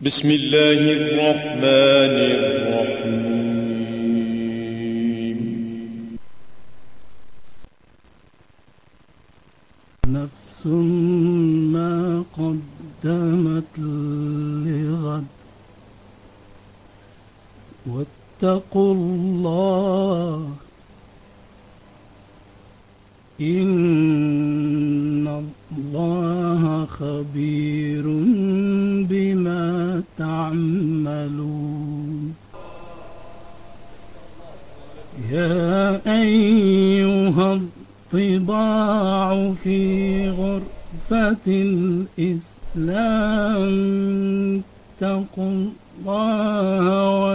بسم الله الرحمن الرحيم. نفس ما قدمت لغد. واتقوا الله إن الله خبير بما تعملون يا أيها الطباع في غرفة الإسلام اتقوا الله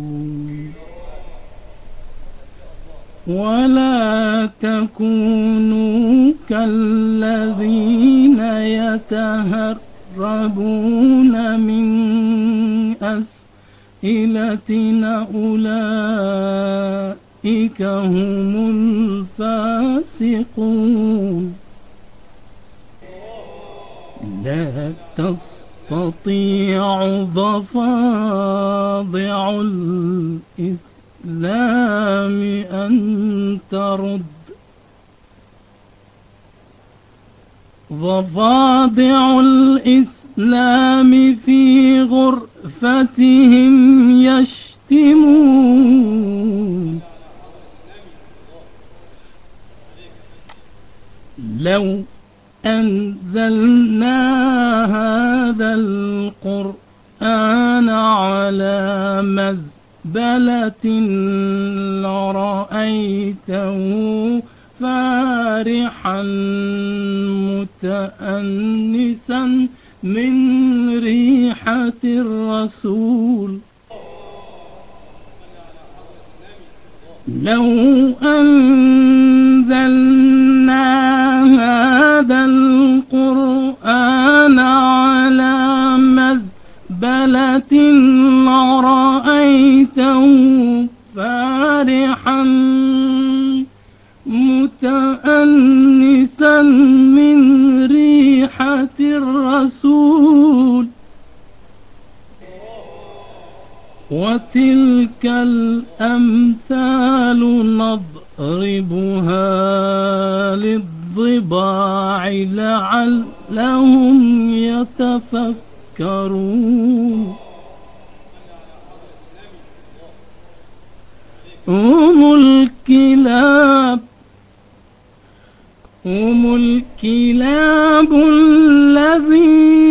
ولا تكونوا كالذين يتهربون من أسئلتنا أولئك هم الفاسقون. لا تستطيع ضفادع الإسلام أن ترد ضفادع الإسلام في غرفتهم يشتمون. لو أنزلنا هذا القرآن على مزبلة لرأيته فارحا متأنسا من ريحة الرسول. لو أنزلنا هذا القرآن على مزبلة وتلك الأمثال نضربها للضباع لعلهم يتفكرون. هم الكلاب هم الكلاب الذي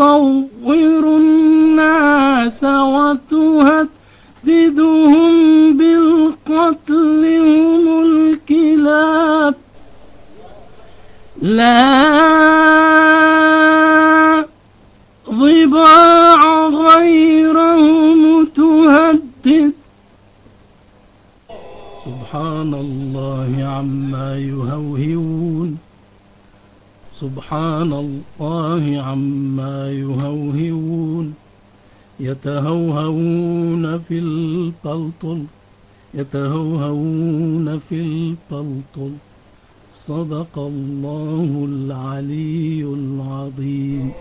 وتصور الناس وتهددهم بالقتل هم الكلاب. لا ضباع غيره متهدد سبحان الله عما يهوهون. سبحان الله عما يهوهون يتهوهون في البلطل يتهوهون في البلطل. صدق الله العلي العظيم.